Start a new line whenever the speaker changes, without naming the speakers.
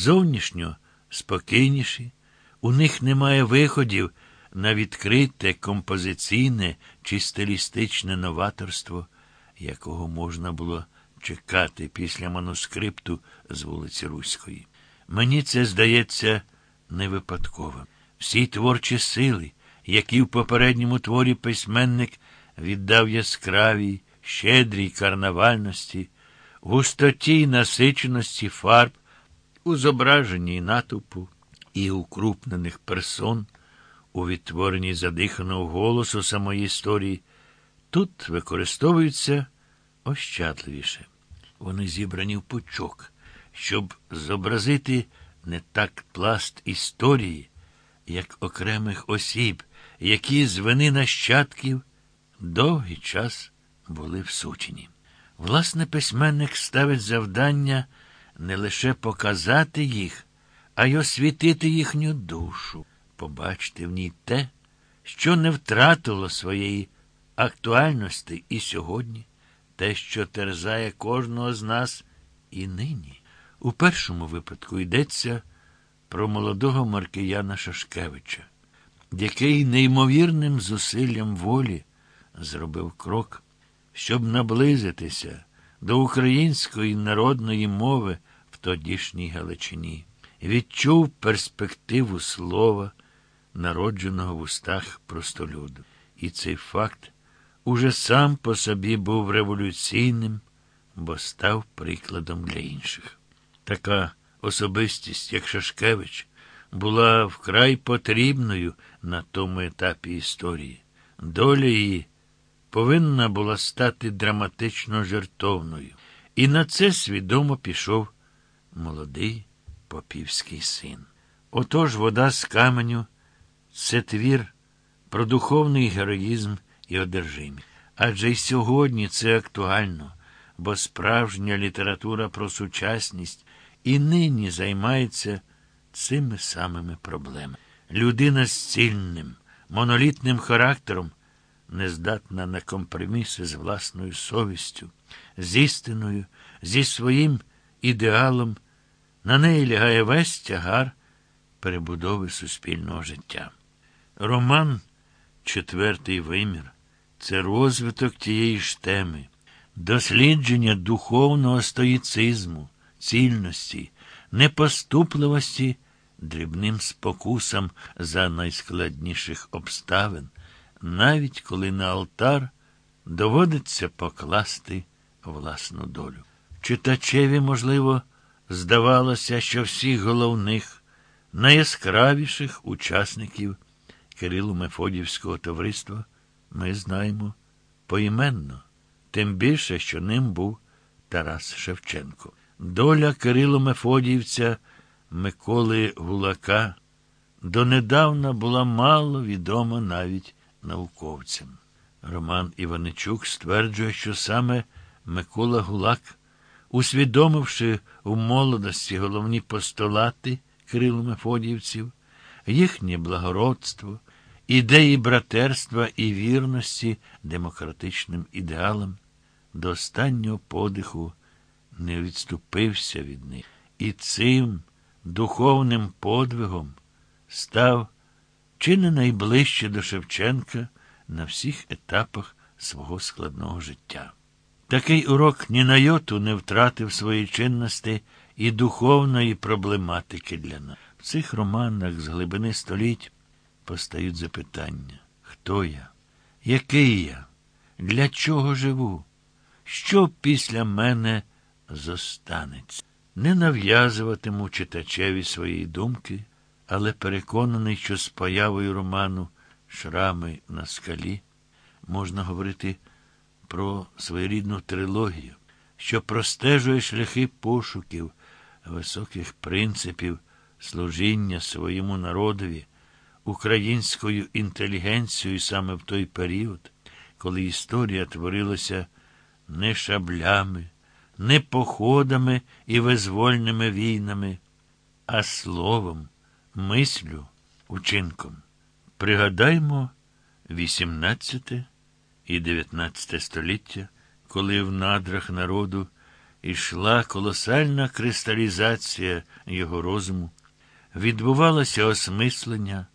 Зовнішньо спокійніші, у них немає виходів на відкрите композиційне чи стилістичне новаторство, якого можна було чекати після манускрипту з вулиці Руської. Мені це здається не випадковим. Всі творчі сили, які в попередньому творі письменник віддав яскравій, щедрій карнавальності, густоті й насиченості фарб, у зображенні натовпу і укрупнених персон, у відтворенні задиханого голосу самої історії, тут використовуються ощадливіше. Вони зібрані в пучок, щоб зобразити не так пласт історії, як окремих осіб, які з вини нащадків довгий час були всучені. Власне, письменник ставить завдання не лише показати їх, а й освітити їхню душу, побачити в ній те, що не втратило своєї актуальності і сьогодні, те, що терзає кожного з нас і нині. У першому випадку йдеться про молодого Маркияна Шашкевича, який неймовірним зусиллям волі зробив крок, щоб наблизитися до української народної мови тодішній Галичині, відчув перспективу слова, народженого в устах простолюду. І цей факт уже сам по собі був революційним, бо став прикладом для інших. Така особистість, як Шашкевич, була вкрай потрібною на тому етапі історії. Доля її повинна була стати драматично жертовною. І на це свідомо пішов молодий попівський син. Отож вода з каменю це твір про духовний героїзм і одержимість. Адже й сьогодні це актуально, бо справжня література про сучасність і нині займається цими самими проблемами. Людина з цільним, монолітним характером не здатна на компроміси з власною совістю, з істиною, зі своїм ідеалом, на неї лягає весь тягар перебудови суспільного життя. Роман, четвертий вимір, це розвиток тієї ж теми, дослідження духовного стоїцизму, цільності, непоступливості дрібним спокусам за найскладніших обставин, навіть коли на алтар доводиться покласти власну долю. Читачеві, можливо, здавалося, що всіх головних, найяскравіших учасників Кирило Мефодівського товариства ми знаємо поіменно, тим більше, що ним був Тарас Шевченко. Доля Кирило Мефодіївця Миколи Гулака донедавна була мало відома навіть науковцям. Роман Іваничук стверджує, що саме Микола Гулак, усвідомивши у молодості головні постулати Кирило Мефодіївців, їхнє благородство, ідеї братерства і вірності демократичним ідеалам, до останнього подиху не відступився від них. І цим духовним подвигом став чи не найближче до Шевченка на всіх етапах свого складного життя. Такий урок ні на йоту не втратив своєї чинності і духовної проблематики для нас. В цих романах з глибини століть постають запитання хто я? Який я? Для чого живу? Що після мене зостанеться? Не нав'язуватиму читачеві своєї думки, але переконаний, що з появою роману Шрами на скалі можна говорити про своєрідну трилогію, що простежує шляхи пошуків, високих принципів служіння своєму народові, українською інтелігенцією саме в той період, коли історія творилася не шаблями, не походами і визвольними війнами, а словом, мислю, учинком. Пригадаймо 18 і 19 століття, коли в надрах народу ішла колосальна кристалізація його розуму, відбувалося осмислення,